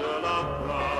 cela va.